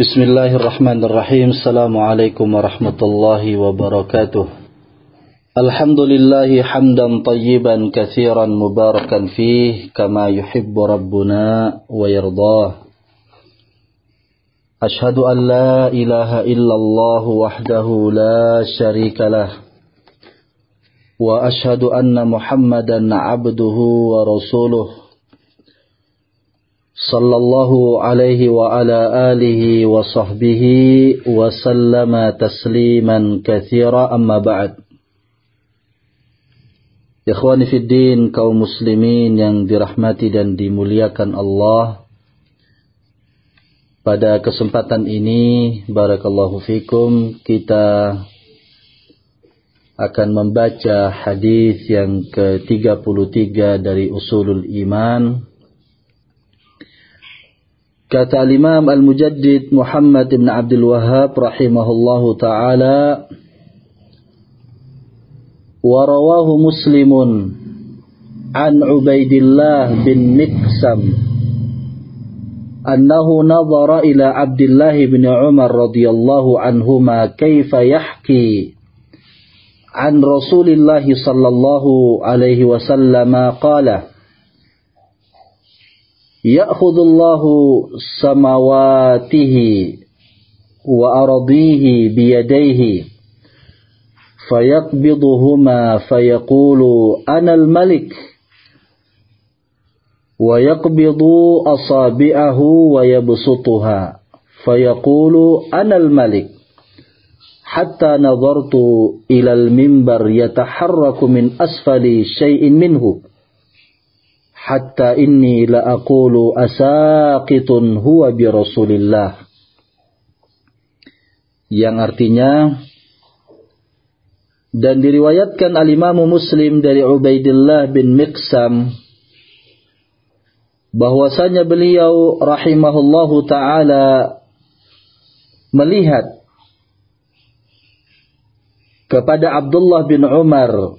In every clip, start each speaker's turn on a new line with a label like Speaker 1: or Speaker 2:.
Speaker 1: بسم الله الرحمن الرحيم السلام عليكم ورحمة الله وبركاته الحمد لله حمدا طيبا كثيرا مباركا فيه كما يحب ربنا ويرضاه أشهد أن لا إله إلا الله وحده لا شريك له وأشهد أن محمدا عبده ورسوله صلى الله عليه وعلى آله وصحبه وسلم تسليما كثيرا أما بعد Ikhwani Fiddin kaum muslimin yang dirahmati dan dimuliakan Allah Pada kesempatan ini Barakallahu fikum Kita akan membaca hadis yang ke-33 dari Usulul Iman Kata Imam Al-Mujaddid Muhammad bin Abdul Wahhab rahimahullahu taala wa rawahu Muslimun an Ubaidillah bin Miqsam annahu nadhara ila Abdullah bin Umar radhiyallahu anhuma kaifa yahki an Rasulillah sallallahu alaihi wasallam qala يأخذ الله سماواته وأرضيه بيديه فيقبضهما فيقول أنا الملك ويقبض أصابعه ويبسطها فيقول أنا الملك حتى نظرت إلى المنبر يتحرك من أسفل شيء منه hatta inni la aqulu asaqitun huwa bi Rasulillah. Yang artinya dan diriwayatkan al-Imam Muslim dari Ubaidillah bin Miqsam bahwasanya beliau rahimahullahu taala melihat kepada Abdullah bin Umar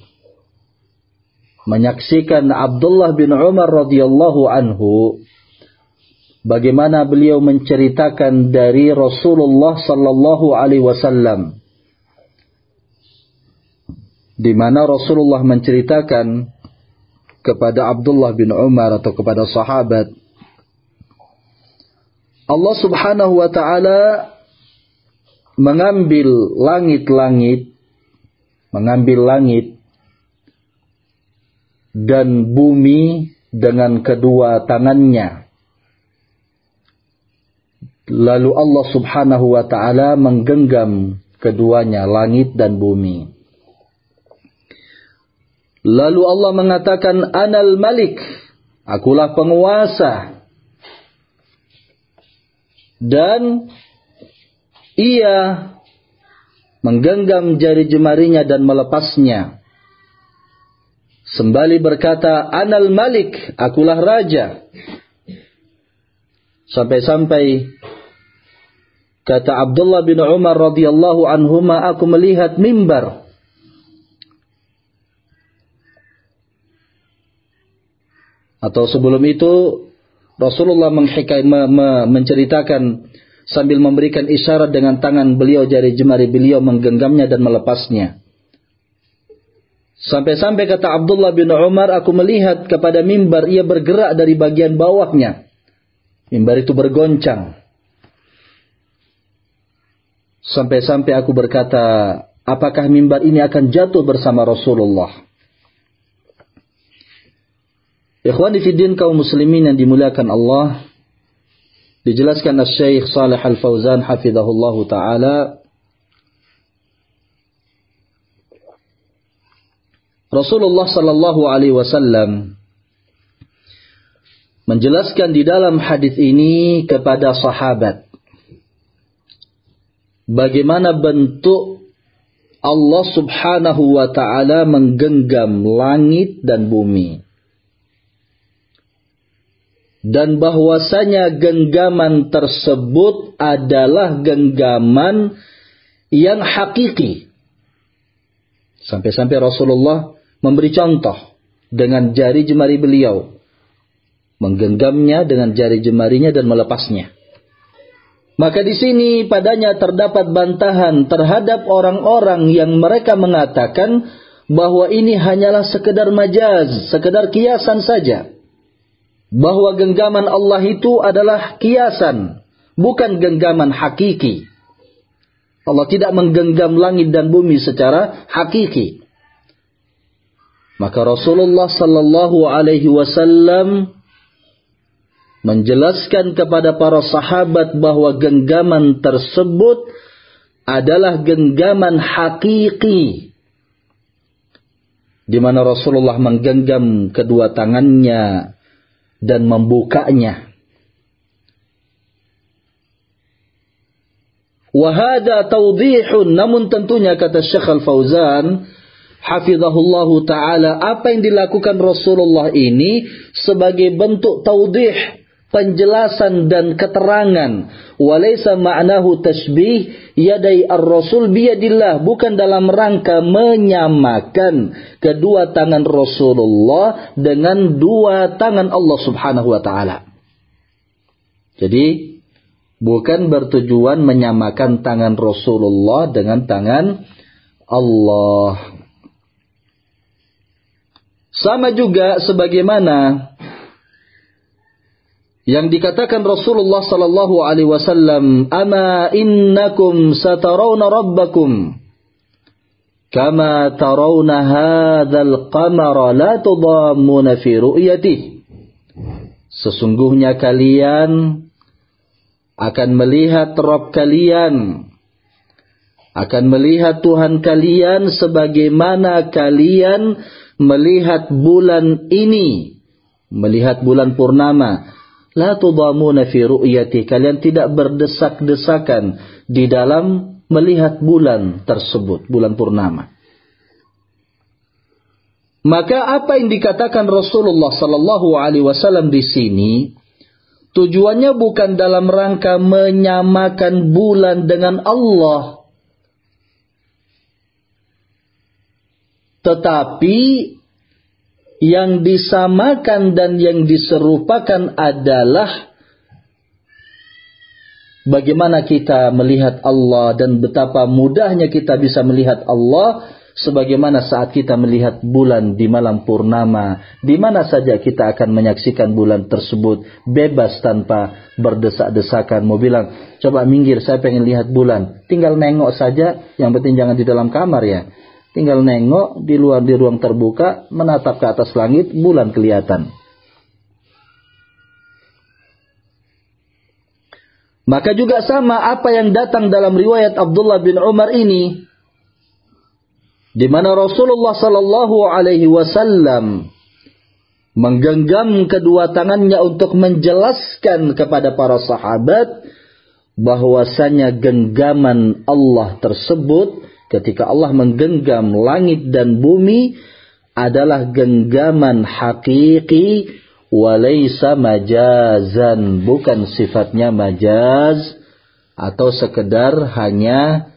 Speaker 1: menyaksikan Abdullah bin Umar radhiyallahu anhu bagaimana beliau menceritakan dari Rasulullah sallallahu alaihi wasallam. Di mana Rasulullah menceritakan kepada Abdullah bin Umar atau kepada sahabat Allah Subhanahu wa taala mengambil langit-langit mengambil langit dan bumi dengan kedua tangannya. Lalu Allah subhanahu wa ta'ala menggenggam keduanya, langit dan bumi. Lalu Allah mengatakan, Anal Malik, akulah penguasa. Dan ia menggenggam jari jemarinya dan melepasnya. Sembali berkata, Anal Malik, akulah Raja. Sampai-sampai kata Abdullah bin Umar radhiyallahu anhuma, aku melihat mimbar. Atau sebelum itu Rasulullah menghikai, me, me, menceritakan sambil memberikan isyarat dengan tangan beliau jari jemari beliau menggenggamnya dan melepasnya. Sampai-sampai kata Abdullah bin Umar, aku melihat kepada mimbar ia bergerak dari bagian bawahnya. Mimbar itu bergoncang. Sampai-sampai aku berkata, apakah mimbar ini akan jatuh bersama Rasulullah? Ikhwan fiddin kaum muslimin yang dimuliakan Allah, dijelaskan Syekh Salih Al-Fauzan hafizahullah taala Rasulullah sallallahu alaihi wasallam menjelaskan di dalam hadis ini kepada sahabat bagaimana bentuk Allah Subhanahu wa taala menggenggam langit dan bumi dan bahwasanya genggaman tersebut adalah genggaman yang hakiki. Sampai-sampai Rasulullah memberi contoh dengan jari jemari beliau. Menggenggamnya dengan jari jemarinya dan melepasnya. Maka di sini padanya terdapat bantahan terhadap orang-orang yang mereka mengatakan bahwa ini hanyalah sekedar majaz, sekedar kiasan saja. Bahwa genggaman Allah itu adalah kiasan, bukan genggaman hakiki. Allah tidak menggenggam langit dan bumi secara hakiki. Maka Rasulullah sallallahu alaihi wasallam menjelaskan kepada para sahabat bahwa genggaman tersebut adalah genggaman hakiki di mana Rasulullah menggenggam kedua tangannya dan membukanya. Wahada tawdihun namun tentunya kata Syekh Al-Fauzan hafizahullahu taala apa yang dilakukan Rasulullah ini sebagai bentuk taudih penjelasan dan keterangan. Walaysa ma'nahu tasbih yadai ar-rasul biyadillah bukan dalam rangka menyamakan kedua tangan Rasulullah dengan dua tangan Allah Subhanahu wa taala. Jadi bukan bertujuan menyamakan tangan Rasulullah dengan tangan Allah sama juga sebagaimana yang dikatakan Rasulullah sallallahu alaihi wasallam, "Ama innakum satarawna rabbakum kama tarawna hadzal qamara la tudammuna fi ru'yatih." Sesungguhnya kalian akan melihat Rabb kalian akan melihat Tuhan kalian sebagaimana kalian melihat bulan ini melihat bulan purnama La tudamuna fi ru'yati. Kalian tidak berdesak-desakan di dalam melihat bulan tersebut, bulan purnama. Maka apa yang dikatakan Rasulullah sallallahu alaihi wasallam di sini tujuannya bukan dalam rangka menyamakan bulan dengan Allah. Tetapi yang disamakan dan yang diserupakan adalah bagaimana kita melihat Allah dan betapa mudahnya kita bisa melihat Allah sebagaimana saat kita melihat bulan di malam purnama. Di mana saja kita akan menyaksikan bulan tersebut bebas tanpa berdesak-desakan. Mau bilang coba minggir saya pengen lihat bulan. Tinggal nengok saja yang penting jangan di dalam kamar ya Tinggal nengok di luar di ruang terbuka, menatap ke atas langit, bulan kelihatan. Maka juga sama apa yang datang dalam riwayat Abdullah bin Umar ini, di mana Rasulullah Sallallahu Alaihi Wasallam menggenggam kedua tangannya untuk menjelaskan kepada para sahabat bahwasanya genggaman Allah tersebut ketika Allah menggenggam langit dan bumi adalah genggaman hakiki walaysa majazan bukan sifatnya majaz atau sekedar hanya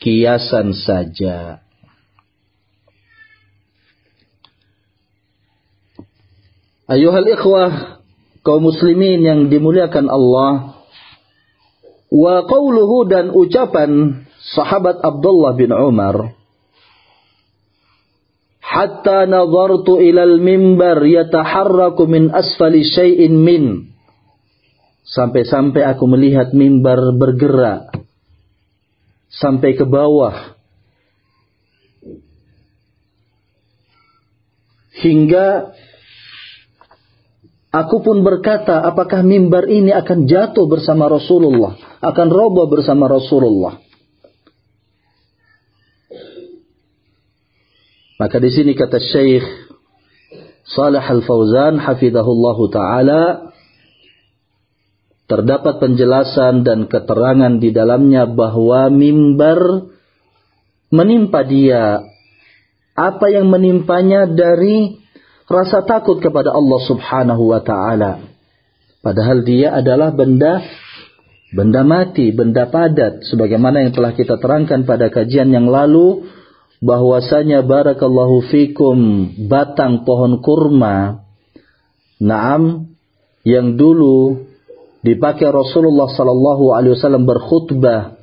Speaker 1: kiasan saja. Ayuhal ikhwah kaum muslimin yang dimuliakan Allah wa qawluhu dan ucapan sahabat Abdullah bin Umar hatta nazartu ilal mimbar yataharraku min asfali syai'in min. Sampai-sampai aku melihat mimbar bergerak sampai ke bawah. Hingga Aku pun berkata, apakah mimbar ini akan jatuh bersama Rasulullah, akan roboh bersama Rasulullah. Maka di sini kata Syekh Salih Al-Fauzan hafizahullahu taala terdapat penjelasan dan keterangan di dalamnya bahwa mimbar menimpa dia apa yang menimpanya dari rasa takut kepada Allah Subhanahu wa taala. Padahal dia adalah benda benda mati, benda padat sebagaimana yang telah kita terangkan pada kajian yang lalu bahwasanya barakallahu fikum batang pohon kurma Naam yang dulu dipakai Rasulullah sallallahu alaihi wasallam berkhutbah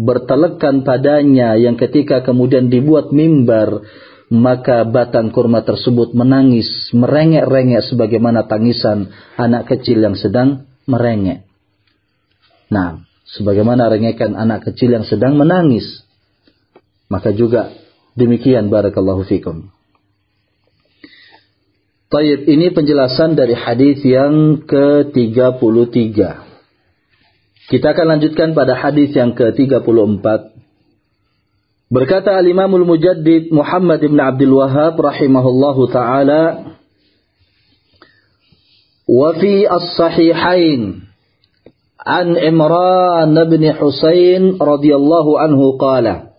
Speaker 1: bertelekan padanya yang ketika kemudian dibuat mimbar maka batang kurma tersebut menangis merengek-rengek sebagaimana tangisan anak kecil yang sedang merengek. Nah, sebagaimana rengekan anak kecil yang sedang menangis. Maka juga demikian barakallahu fikum. Tayyib, ini penjelasan dari hadis yang ke-33. Kita akan lanjutkan pada hadis yang ke-34. Berkata Al-Imamul Mujaddid Muhammad ibn Abdul Wahab rahimahullahu taala wa fi as-sahihain an Imran bin Husain radhiyallahu anhu qala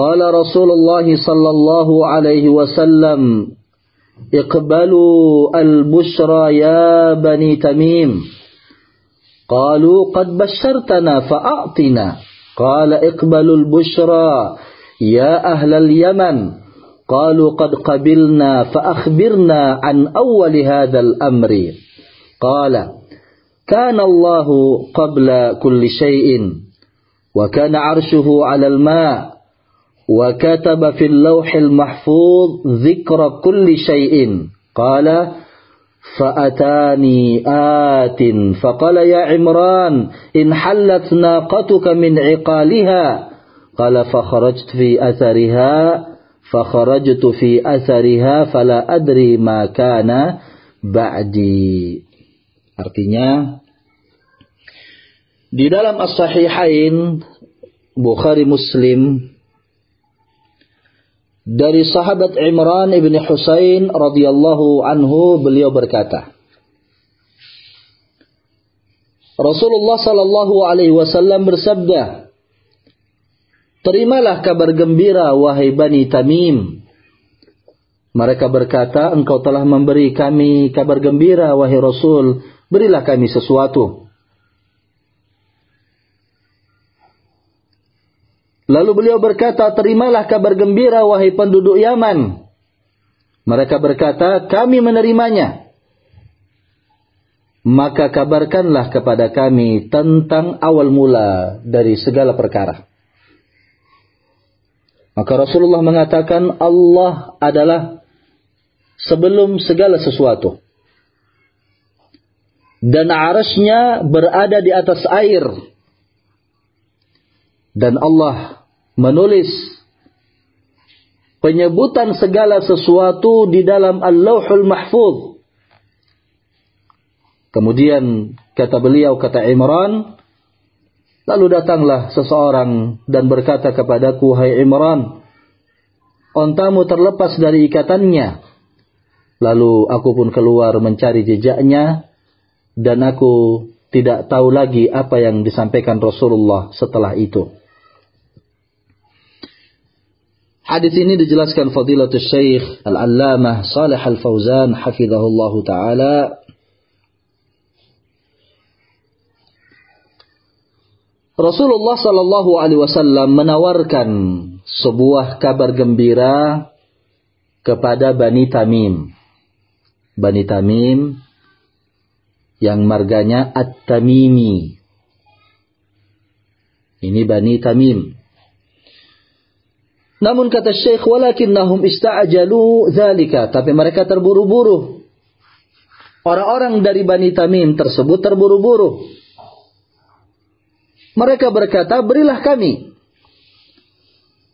Speaker 1: قال رسول الله صلى الله عليه وسلم اقبلوا البشرى يا بني تميم. قالوا قد بشرتنا فأعطنا. قال اقبلوا البشرى يا أهل اليمن. قالوا قد قبلنا فأخبرنا عن أول هذا الأمر. قال كان الله قبل كل شيء وكان عرشه على الماء وكتب في اللوح المحفوظ ذكر كل شيء قال فأتاني آت فقال يا عمران إن حلت ناقتك من عقالها قال فخرجت في أثرها فخرجت في أثرها فلا أدري ما كان بعدي artinya di dalam as-sahihain Bukhari Muslim dari sahabat Imran ibn Husain radhiyallahu anhu beliau berkata Rasulullah sallallahu alaihi wasallam bersabda Terimalah kabar gembira wahai Bani Tamim Mereka berkata engkau telah memberi kami kabar gembira wahai Rasul. Berilah kami sesuatu Lalu beliau berkata, terimalah kabar gembira wahai penduduk Yaman. Mereka berkata, kami menerimanya. Maka kabarkanlah kepada kami tentang awal mula dari segala perkara. Maka Rasulullah mengatakan Allah adalah sebelum segala sesuatu. Dan arasnya berada di atas air. Dan Allah menulis penyebutan segala sesuatu di dalam Al-Lauhul Mahfuz. Kemudian kata beliau, kata Imran, lalu datanglah seseorang dan berkata kepadaku, Hai Imran, ontamu terlepas dari ikatannya. Lalu aku pun keluar mencari jejaknya dan aku tidak tahu lagi apa yang disampaikan Rasulullah setelah itu. Hadis ini dijelaskan Fadilatul Syekh Al-Allamah Salih Al-Fauzan hafizahullah taala Rasulullah sallallahu alaihi wasallam menawarkan sebuah kabar gembira kepada Bani Tamim. Bani Tamim yang marganya At-Tamimi. Ini Bani Tamim. Namun kata Syekh, walakinnahum ista'ajalu zalika. Tapi mereka terburu-buru. Orang-orang dari Bani Tamim tersebut terburu-buru. Mereka berkata, berilah kami.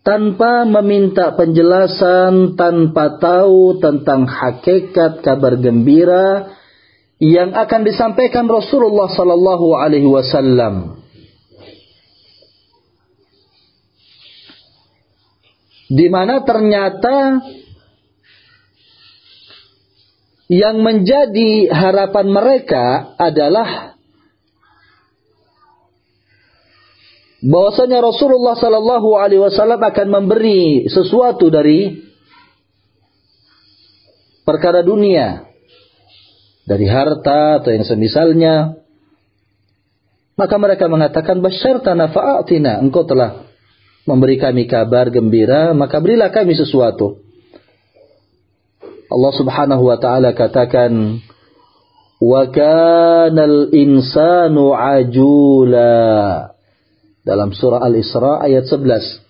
Speaker 1: Tanpa meminta penjelasan, tanpa tahu tentang hakikat kabar gembira yang akan disampaikan Rasulullah sallallahu alaihi wasallam. Di mana ternyata yang menjadi harapan mereka adalah bahwasanya Rasulullah Sallallahu Alaihi Wasallam akan memberi sesuatu dari perkara dunia, dari harta atau yang semisalnya, maka mereka mengatakan basyartana fa'atina, engkau telah memberi kami kabar gembira, maka berilah kami sesuatu. Allah Subhanahu wa taala katakan, wa kanal insanu ajula. Dalam surah Al-Isra ayat 11.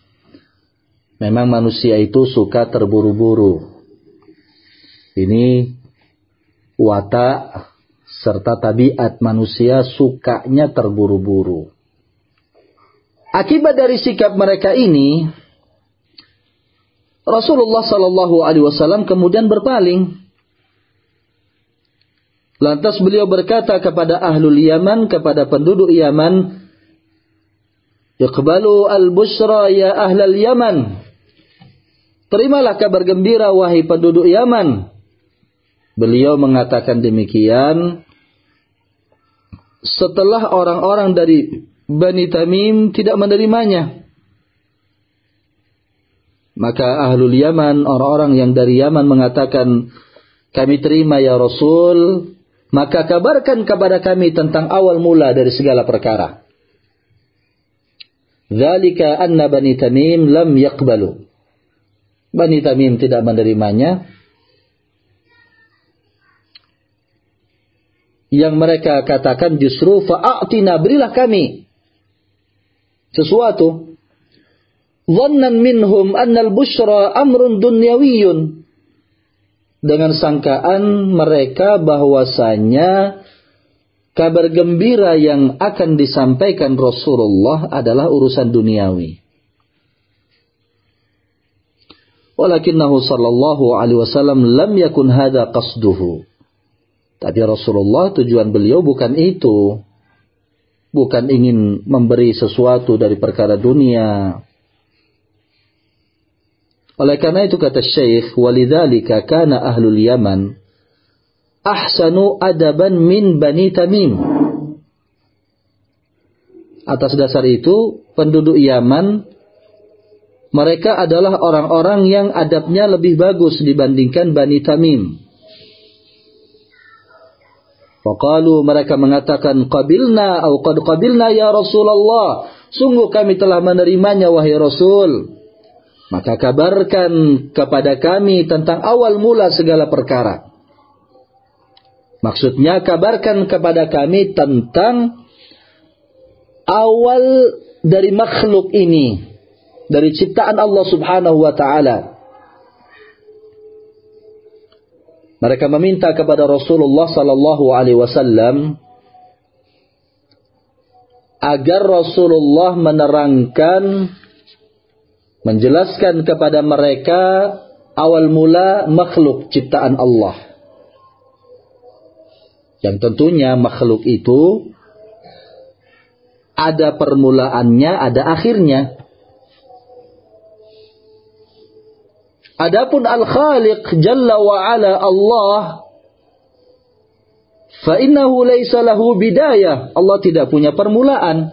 Speaker 1: Memang manusia itu suka terburu-buru. Ini watak serta tabiat manusia sukanya terburu-buru. Akibat dari sikap mereka ini, Rasulullah Shallallahu Alaihi Wasallam kemudian berpaling. Lantas beliau berkata kepada ahlul Yaman, kepada penduduk Yaman, Iqbalu al-bushra ya ahlal Yaman. Terimalah kabar gembira wahai penduduk Yaman. Beliau mengatakan demikian setelah orang-orang dari Bani Tamim tidak menerimanya. Maka ahlul Yaman, orang-orang yang dari Yaman mengatakan, kami terima ya Rasul, maka kabarkan kepada kami tentang awal mula dari segala perkara. Zalika anna Bani Tamim lam yakbalu. Bani Tamim tidak menerimanya. Yang mereka katakan justru fa'atina berilah kami sesuatu. Dhannan minhum annal bushra amrun dunyawiyun. Dengan sangkaan mereka bahwasanya kabar gembira yang akan disampaikan Rasulullah adalah urusan duniawi. Walakinnahu sallallahu alaihi wasallam lam yakun hadha qasduhu. Tapi Rasulullah tujuan beliau bukan itu. Bukan ingin memberi sesuatu dari perkara dunia. Oleh karena itu kata Syekh, walidzalika kana ahlul Yaman ahsanu adaban min Bani Tamim. Atas dasar itu, penduduk Yaman mereka adalah orang-orang yang adabnya lebih bagus dibandingkan Bani Tamim. Faqalu mereka mengatakan qabilna atau qad qabilna ya Rasulullah. Sungguh kami telah menerimanya wahai Rasul. Maka kabarkan kepada kami tentang awal mula segala perkara. Maksudnya kabarkan kepada kami tentang awal dari makhluk ini. Dari ciptaan Allah subhanahu wa ta'ala. Mereka meminta kepada Rasulullah sallallahu alaihi wasallam agar Rasulullah menerangkan menjelaskan kepada mereka awal mula makhluk ciptaan Allah. Yang tentunya makhluk itu ada permulaannya, ada akhirnya. Adapun Al-Khaliq Jalla wa Ala Allah fa innahu laisa lahu bidayah. Allah tidak punya permulaan.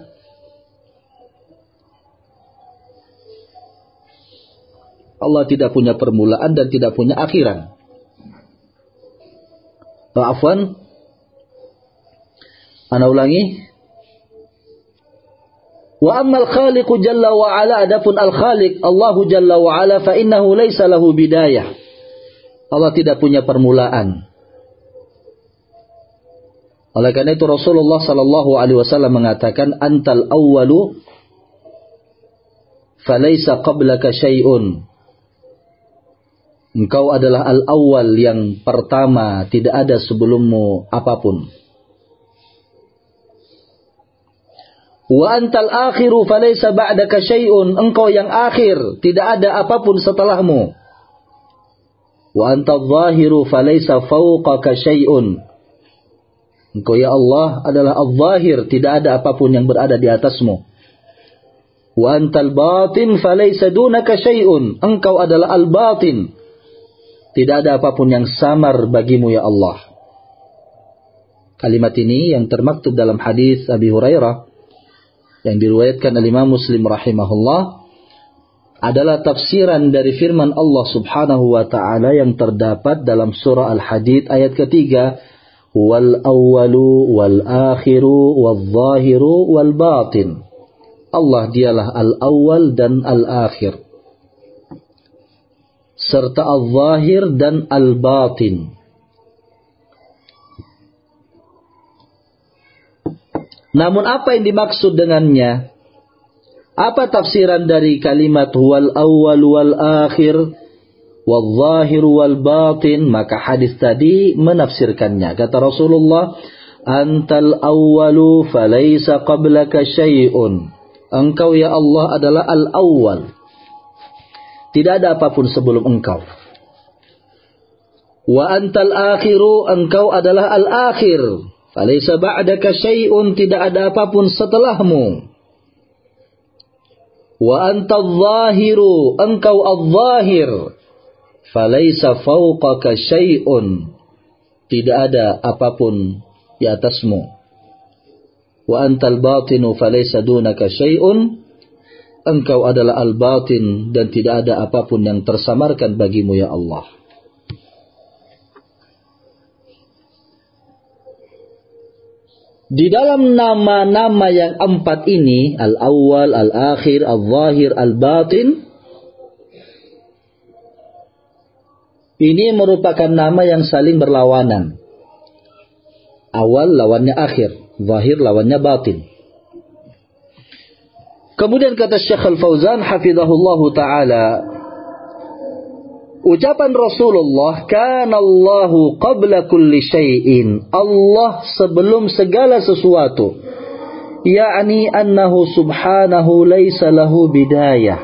Speaker 1: Allah tidak punya permulaan dan tidak punya akhiran. Maafan, Ana ulangi. Wa ammal khaliqu jalla wa ala adapun al khaliq Allahu jalla wa ala fa innahu laisa lahu bidayah. Allah tidak punya permulaan. Oleh karena itu Rasulullah sallallahu alaihi wasallam mengatakan antal awwalu falaysa qablaka syai'un. Engkau adalah al-awwal yang pertama, tidak ada sebelummu apa pun. Wa antal akhiru falaysa ba'daka syai'un. Engkau yang akhir, tidak ada apa pun setelahmu. Wa antal zahiru falaysa fawqaka syai'un. Engkau ya Allah adalah al-zahir, tidak ada apa pun yang berada di atasmu. Wa antal batin falaysa dunaka syai'un. Engkau adalah al-batin. Tidak ada apa pun yang samar bagimu ya Allah. Kalimat ini yang termaktub dalam hadis Abi Hurairah yang diriwayatkan oleh Imam Muslim rahimahullah adalah tafsiran dari firman Allah Subhanahu wa taala yang terdapat dalam surah Al-Hadid ayat ketiga wal awwalu wal akhiru wal zahiru wal batin. Allah dialah al-awwal dan al-akhir serta al-zahir dan al-batin Namun apa yang dimaksud dengannya? Apa tafsiran dari kalimat wal awwal wal akhir wal zahir wal batin? Maka hadis tadi menafsirkannya. Kata Rasulullah, "Antal awwalu falaysa qablaka syai'un." Engkau ya Allah adalah al-awwal. Tidak ada apa pun sebelum engkau. Wa antal akhiru engkau adalah al-akhir. Falaysa ba'daka syai'un tidak ada apa pun setelahmu. Wa antal zahiru engkau al-zahir. Falaysa fawqaka syai'un tidak ada apa pun di atasmu. Wa antal batinu falaysa dunaka syai'un engkau adalah al-batin dan tidak ada apa pun yang tersamarkan bagimu ya Allah. Di dalam nama-nama yang empat ini, al-awwal, al-akhir, al-zahir, al-batin, ini merupakan nama yang saling berlawanan. Awal lawannya akhir, zahir lawannya batin. Kemudian kata Syekh Al-Fauzan hafizahullahu taala Ucapan Rasulullah, "Kana Allahu qabla kulli syai'in." Allah sebelum segala sesuatu. Yakni annahu subhanahu laisa lahu bidayah.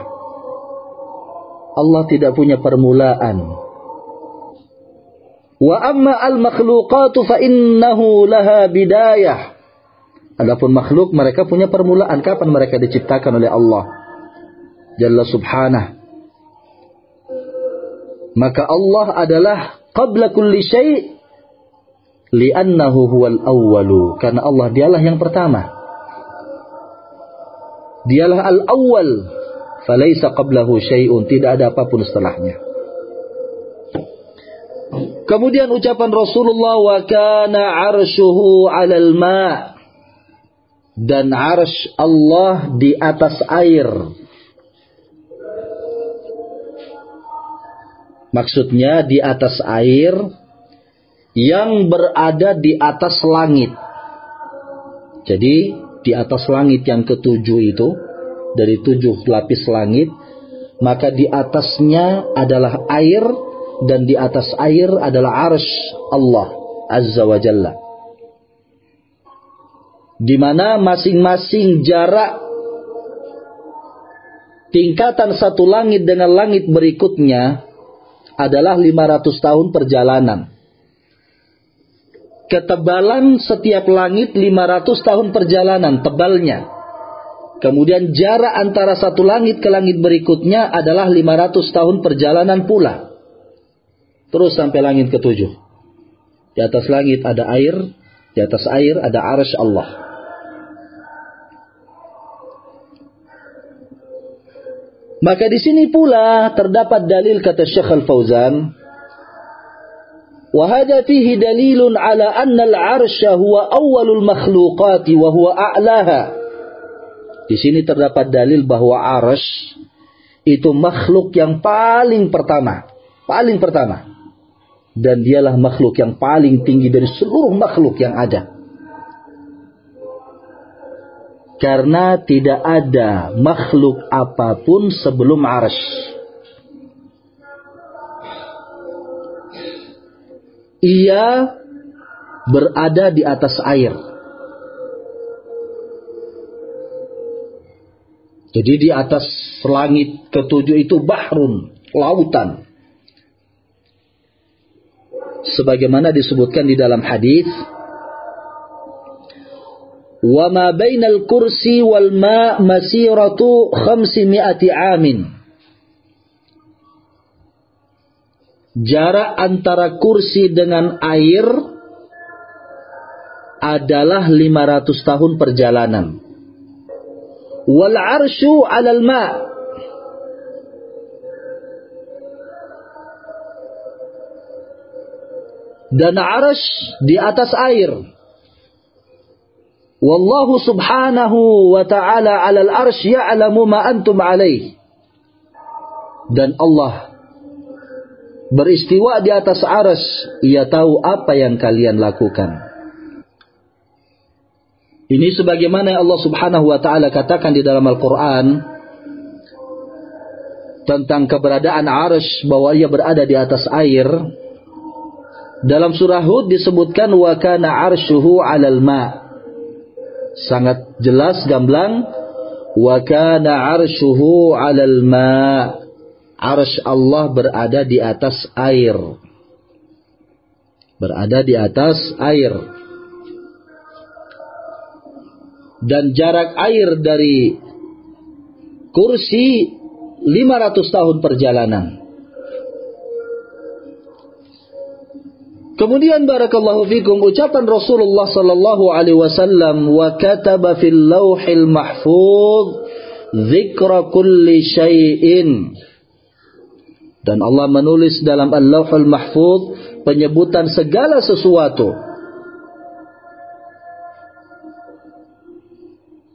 Speaker 1: Allah tidak punya permulaan. Wa amma al-makhluqatu fa innahu laha bidayah. Adapun makhluk mereka punya permulaan kapan mereka diciptakan oleh Allah. Jalla subhanahu maka Allah adalah qabla kulli syai' li'annahu huwal awwalu. Karena Allah dialah yang pertama. Dialah al-awwal. Falaysa qablahu syai'un. Tidak ada apa pun setelahnya. Kemudian ucapan Rasulullah wa kana 'arshuhu 'alal ma' dan arsh Allah di atas air Maksudnya di atas air yang berada di atas langit. Jadi di atas langit yang ketujuh itu dari tujuh lapis langit maka di atasnya adalah air dan di atas air adalah arsh Allah Azza wa Jalla. Di mana masing-masing jarak tingkatan satu langit dengan langit berikutnya adalah 500 tahun perjalanan. Ketebalan setiap langit 500 tahun perjalanan tebalnya. Kemudian jarak antara satu langit ke langit berikutnya adalah 500 tahun perjalanan pula. Terus sampai langit ketujuh. Di atas langit ada air, di atas air ada arsh Allah. Maka di sini pula terdapat dalil kata Syekh Al-Fauzan وهذا فيه دليل على أن العرش هو أول المخلوقات وهو أعلاها Di sini terdapat dalil bahwa arsh itu makhluk yang paling pertama, paling pertama. Dan dialah makhluk yang paling tinggi dari seluruh makhluk yang ada. Karena tidak ada makhluk apa pun sebelum arsh. Ia berada di atas air. Jadi di atas langit ketujuh itu bahrun, lautan. Sebagaimana disebutkan di dalam hadis wa ma bainal kursi wal ma masiratu 500 amin. Jarak antara kursi dengan air adalah 500 tahun perjalanan. Wal arsyu 'alal ma' dan arsh di atas air. Wallahu subhanahu wa ta'ala alal arsh ya'lamu ma antum alaih. Dan Allah beristiwa di atas aras, ia tahu apa yang kalian lakukan. Ini sebagaimana Allah Subhanahu wa taala katakan di dalam Al-Qur'an tentang keberadaan Arsh bahwa ia berada di atas air. Dalam surah Hud disebutkan wa kana arshuhu 'alal ma. Sangat jelas gamblang wa kana arshuhu 'alal ma. Arsy Allah berada di atas air. Berada di atas air. Dan jarak air dari kursi 500 tahun perjalanan. Kemudian barakallahu fikum ucapan Rasulullah sallallahu alaihi wasallam wa kataba fil lauhil mahfuz dzikra kulli syai'in dan Allah menulis dalam Al-Lauhul Mahfuz penyebutan segala sesuatu.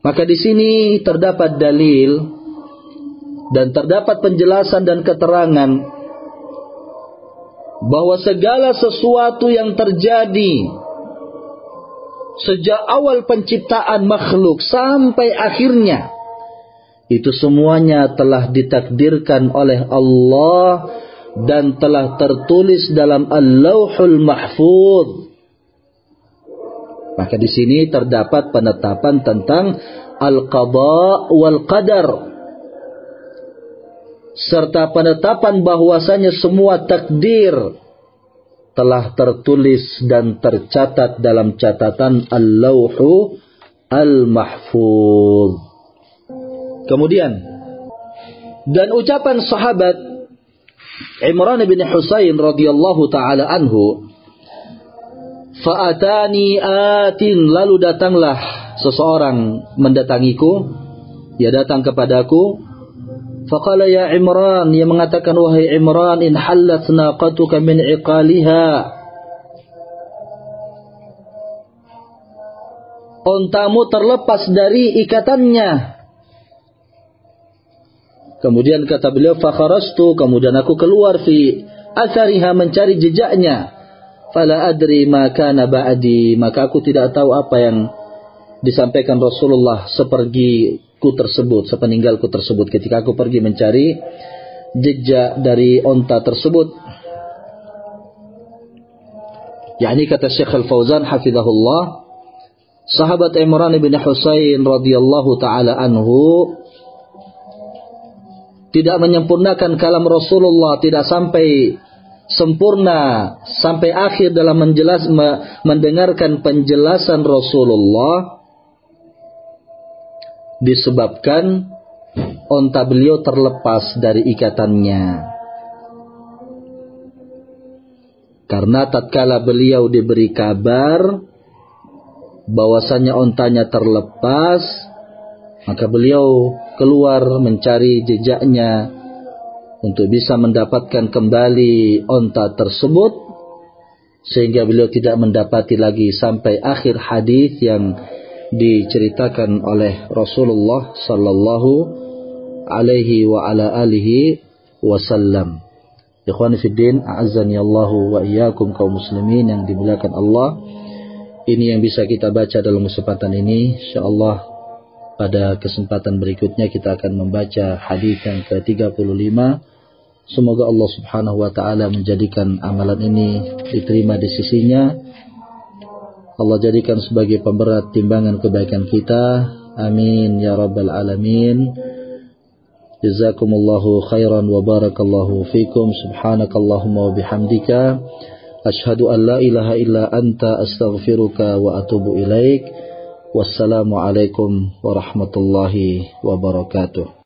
Speaker 1: Maka di sini terdapat dalil dan terdapat penjelasan dan keterangan bahwa segala sesuatu yang terjadi sejak awal penciptaan makhluk sampai akhirnya itu semuanya telah ditakdirkan oleh Allah dan telah tertulis dalam Al-Lauhul Mahfuz. Maka di sini terdapat penetapan tentang al-qada wal qadar serta penetapan bahwasanya semua takdir telah tertulis dan tercatat dalam catatan Al-Lauhu Al-Mahfuz. Kemudian dan ucapan sahabat Imran bin Husain radhiyallahu taala anhu Fa'atani atin lalu datanglah seseorang mendatangiku dia datang kepadaku Faqala ya Imran, ia mengatakan wahai Imran in hallat naqatuka min iqaliha. Ontamu terlepas dari ikatannya. Kemudian kata beliau fakharastu, kemudian aku keluar fi athariha mencari jejaknya. Fala adri ma kana ba'di, maka aku tidak tahu apa yang disampaikan Rasulullah sepergi ku tersebut, sepeninggalku tersebut ketika aku pergi mencari jejak dari onta tersebut. Yani kata Syekh Al-Fauzan hafizahullah, sahabat Imran bin Husain radhiyallahu taala anhu tidak menyempurnakan kalam Rasulullah, tidak sampai sempurna sampai akhir dalam menjelas mendengarkan penjelasan Rasulullah disebabkan onta beliau terlepas dari ikatannya. Karena tatkala beliau diberi kabar bahwasanya ontanya terlepas, maka beliau keluar mencari jejaknya untuk bisa mendapatkan kembali onta tersebut sehingga beliau tidak mendapati lagi sampai akhir hadis yang diceritakan oleh Rasulullah sallallahu alaihi wa ala alihi wasallam. Ikhwani fi din, a'azzani Allah wa iyyakum kaum muslimin yang dimuliakan Allah. Ini yang bisa kita baca dalam kesempatan ini. Insyaallah pada kesempatan berikutnya kita akan membaca hadis yang ke-35. Semoga Allah Subhanahu wa taala menjadikan amalan ini diterima di sisinya Allah jadikan sebagai pemberat timbangan kebaikan kita. Amin ya rabbal alamin. Jazakumullahu khairan wa barakallahu fikum. Subhanakallahumma wa bihamdika. Ashhadu an la ilaha illa anta astaghfiruka wa atubu ilaik. Wassalamualaikum warahmatullahi wabarakatuh.